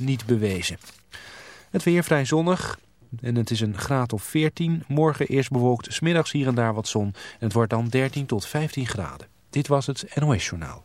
niet bewezen. Het weer vrij zonnig en het is een graad of 14. Morgen eerst bewolkt, smiddags hier en daar wat zon. En het wordt dan 13 tot 15 graden. Dit was het NOS Journaal.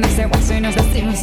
canciones de guaso y nos vestimos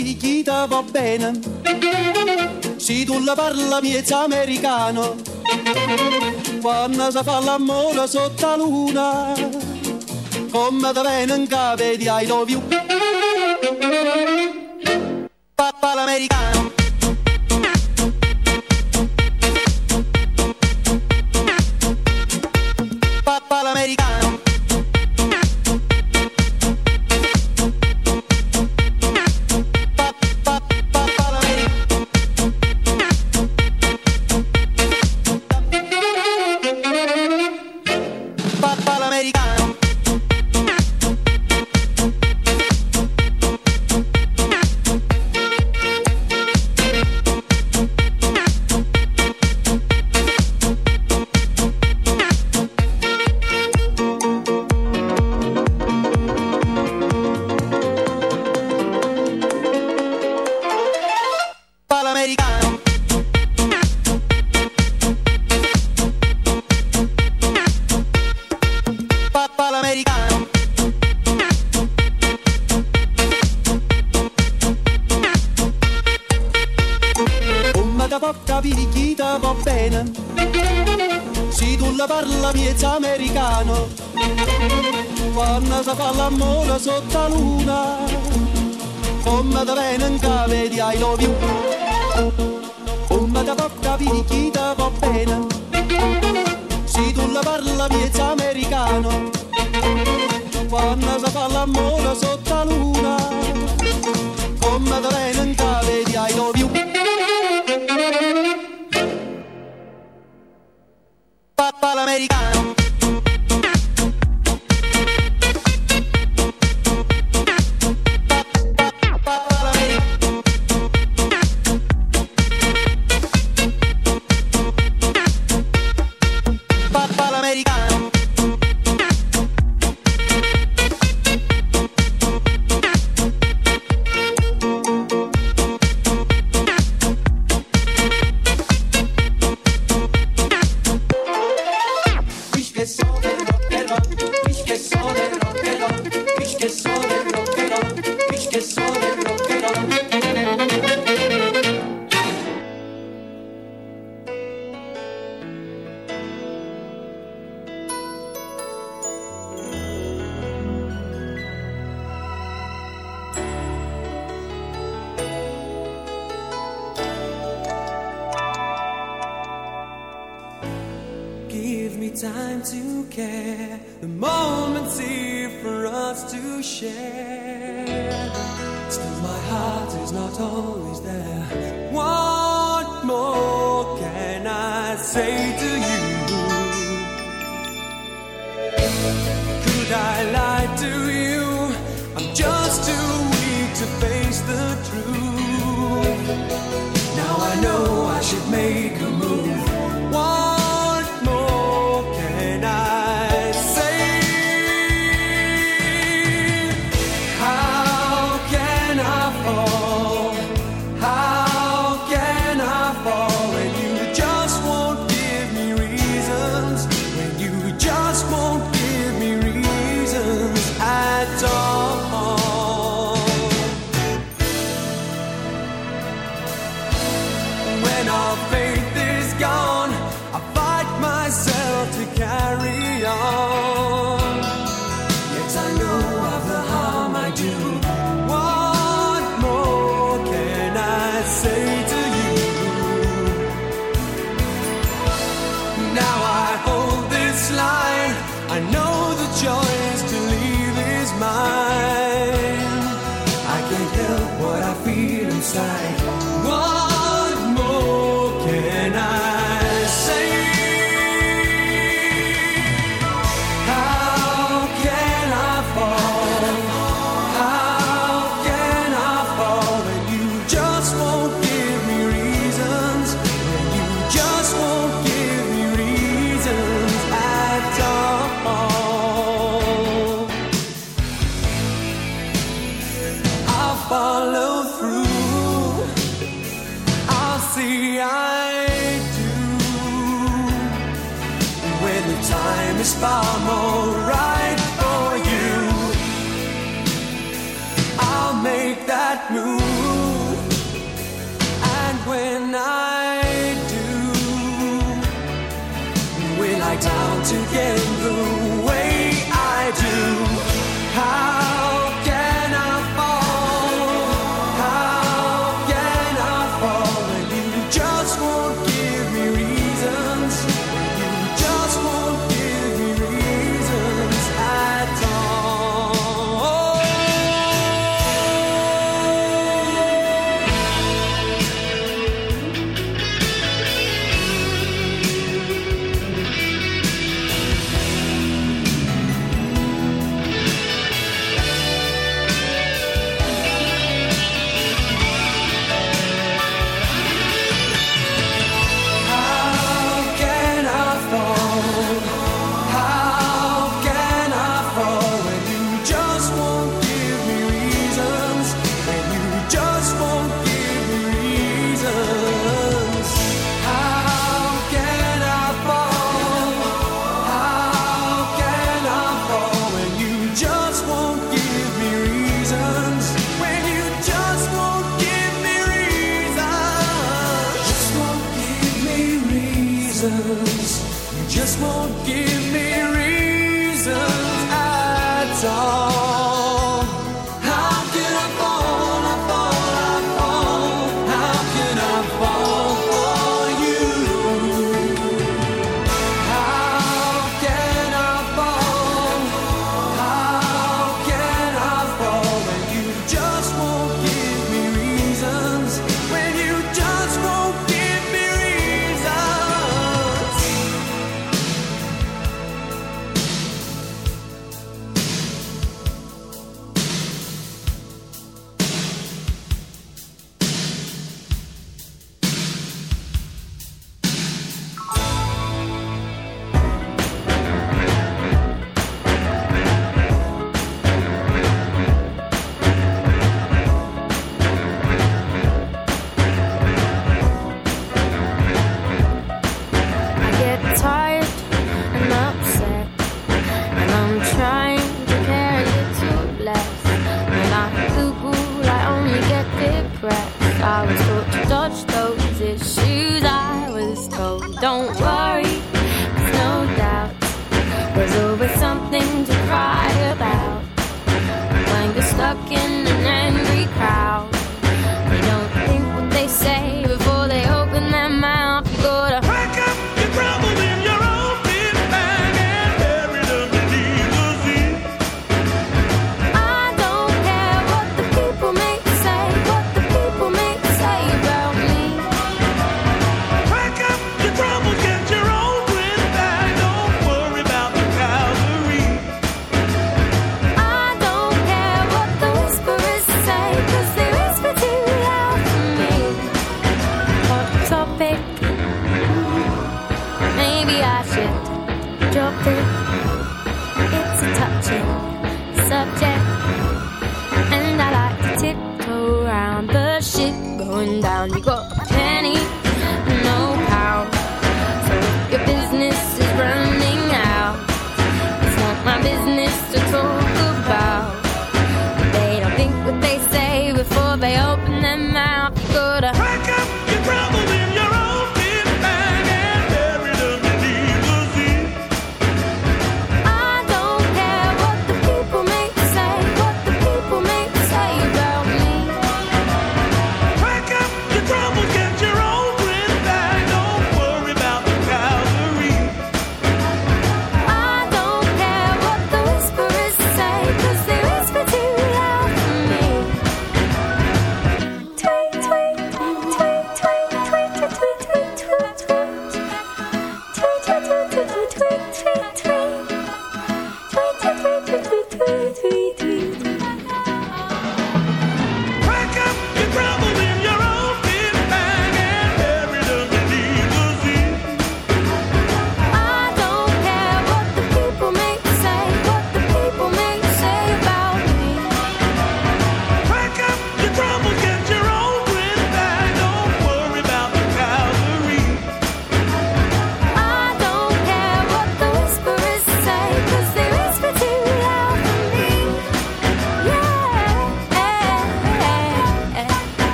antichita va bene. Se tu la parla miezza americano, quando si fa la mola sotto la luna, come da venga vedi ai dovi time to care. The moment's here for us to share. Still, my heart is not always there. What more can I say to you? You just won't give me reasons at all.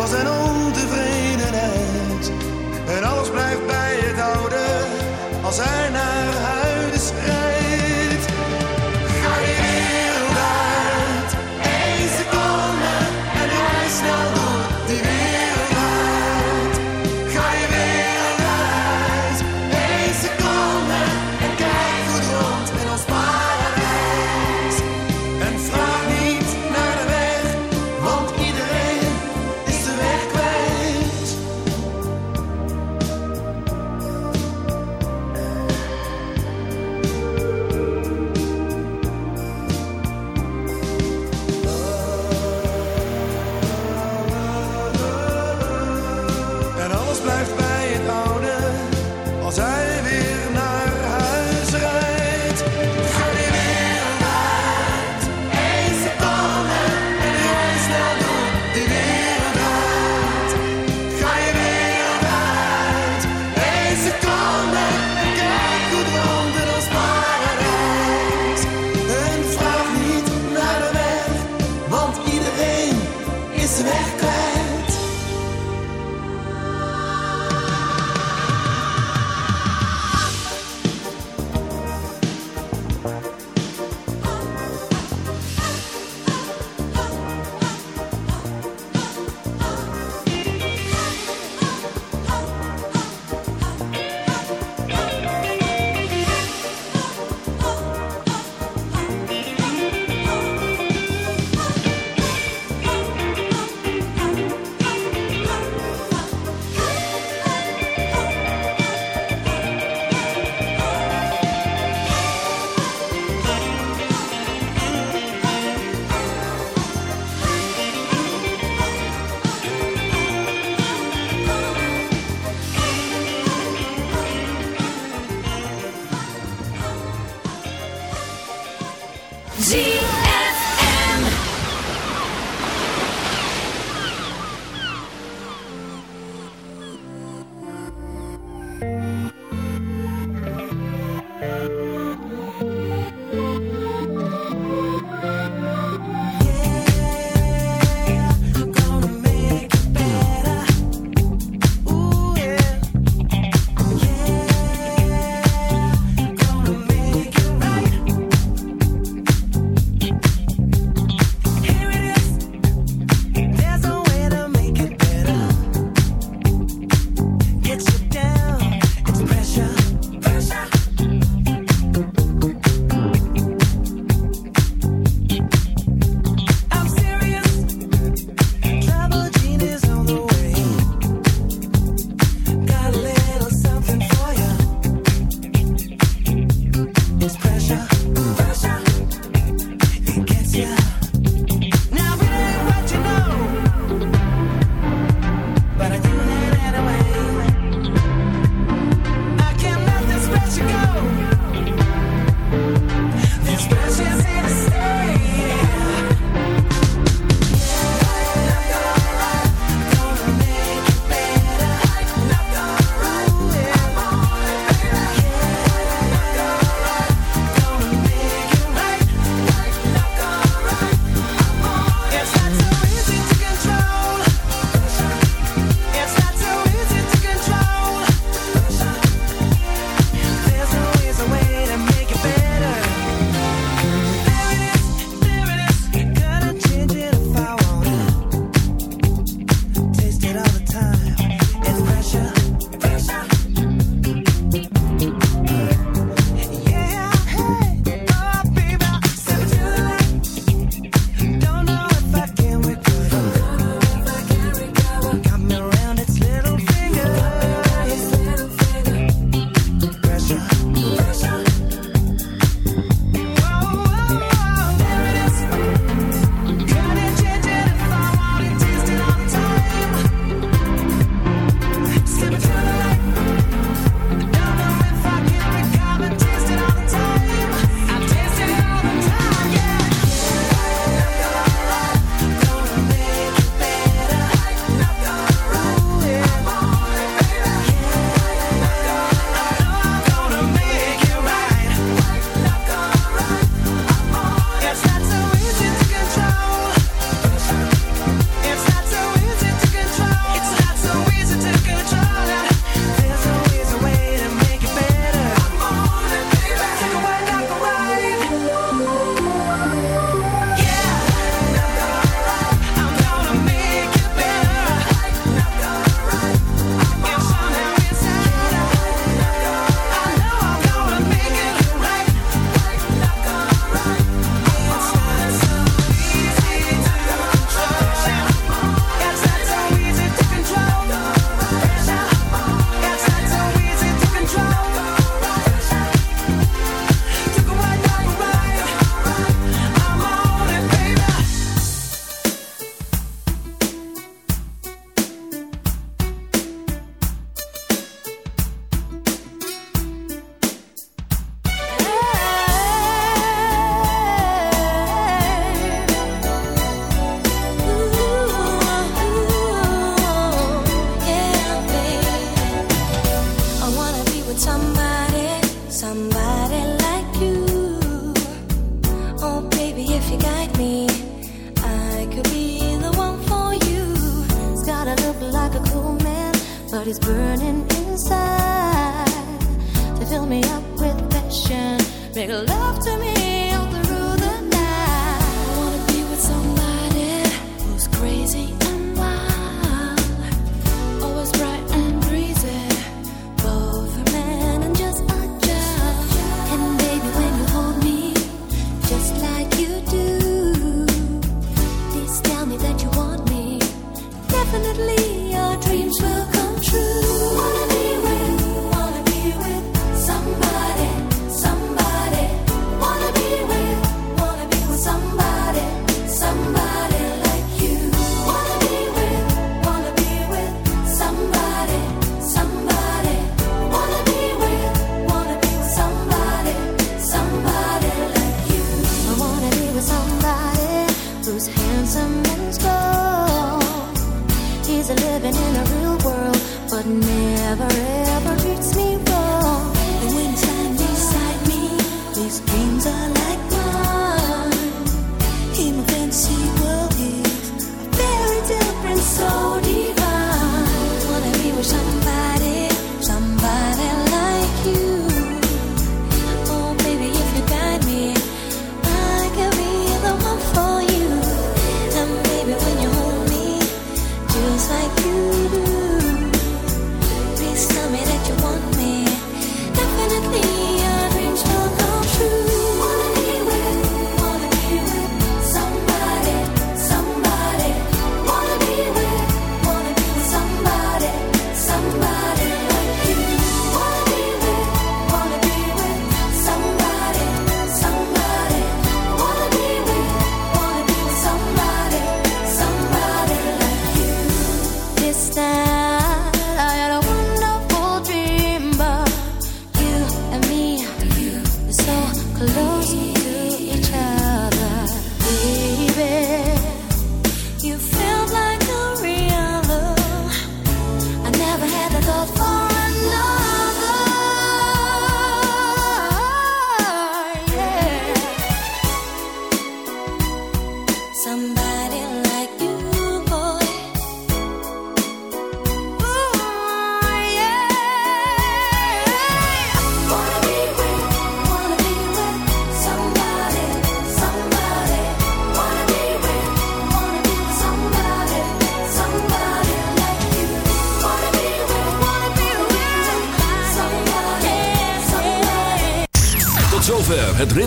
Was een ontevredenheid.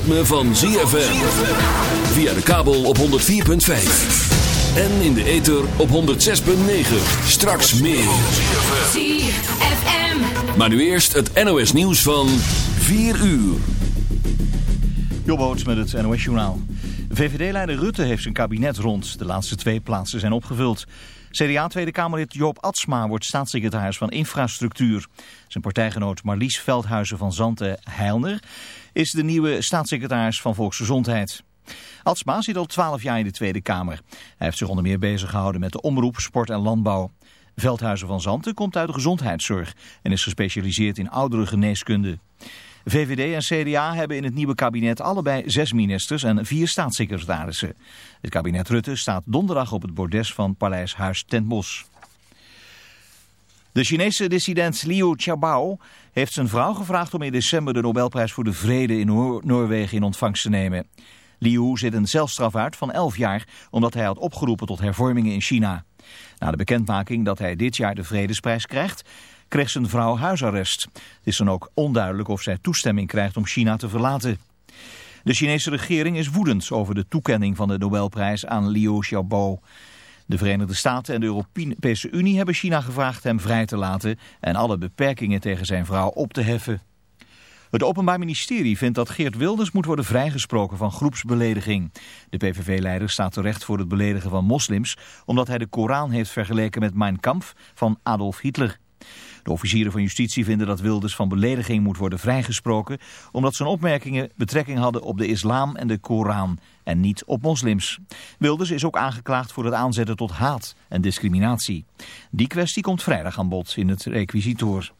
Ritme van ZFM. Via de kabel op 104.5. En in de ether op 106.9. Straks meer. ZFM. Maar nu eerst het NOS nieuws van 4 uur. Jobboot met het NOS Journaal. VVD-leider Rutte heeft zijn kabinet rond. De laatste twee plaatsen zijn opgevuld. CDA Tweede Kamerlid Joop Atsma wordt staatssecretaris van Infrastructuur. Zijn partijgenoot Marlies Veldhuizen van Zanten Heilner is de nieuwe staatssecretaris van Volksgezondheid. Atsma zit al twaalf jaar in de Tweede Kamer. Hij heeft zich onder meer bezig gehouden met de omroep, sport en landbouw. Veldhuizen van Zanten komt uit de gezondheidszorg en is gespecialiseerd in ouderengeneeskunde. VVD en CDA hebben in het nieuwe kabinet allebei zes ministers en vier staatssecretarissen. Het kabinet Rutte staat donderdag op het bordes van Paleis Huis ten Bosch. De Chinese dissident Liu Xiaobao heeft zijn vrouw gevraagd om in december de Nobelprijs voor de Vrede in Noor Noorwegen in ontvangst te nemen. Liu zit een celstraf uit van 11 jaar omdat hij had opgeroepen tot hervormingen in China. Na de bekendmaking dat hij dit jaar de Vredesprijs krijgt, kreeg zijn vrouw huisarrest. Het is dan ook onduidelijk of zij toestemming krijgt om China te verlaten. De Chinese regering is woedend over de toekenning van de Nobelprijs aan Liu Xiaobo. De Verenigde Staten en de Europese Unie hebben China gevraagd hem vrij te laten en alle beperkingen tegen zijn vrouw op te heffen. Het Openbaar Ministerie vindt dat Geert Wilders moet worden vrijgesproken van groepsbelediging. De PVV-leider staat terecht voor het beledigen van moslims... omdat hij de Koran heeft vergeleken met Mein Kampf van Adolf Hitler. De officieren van justitie vinden dat Wilders van belediging moet worden vrijgesproken... omdat zijn opmerkingen betrekking hadden op de islam en de Koran en niet op moslims. Wilders is ook aangeklaagd voor het aanzetten tot haat en discriminatie. Die kwestie komt vrijdag aan bod in het requisitoor.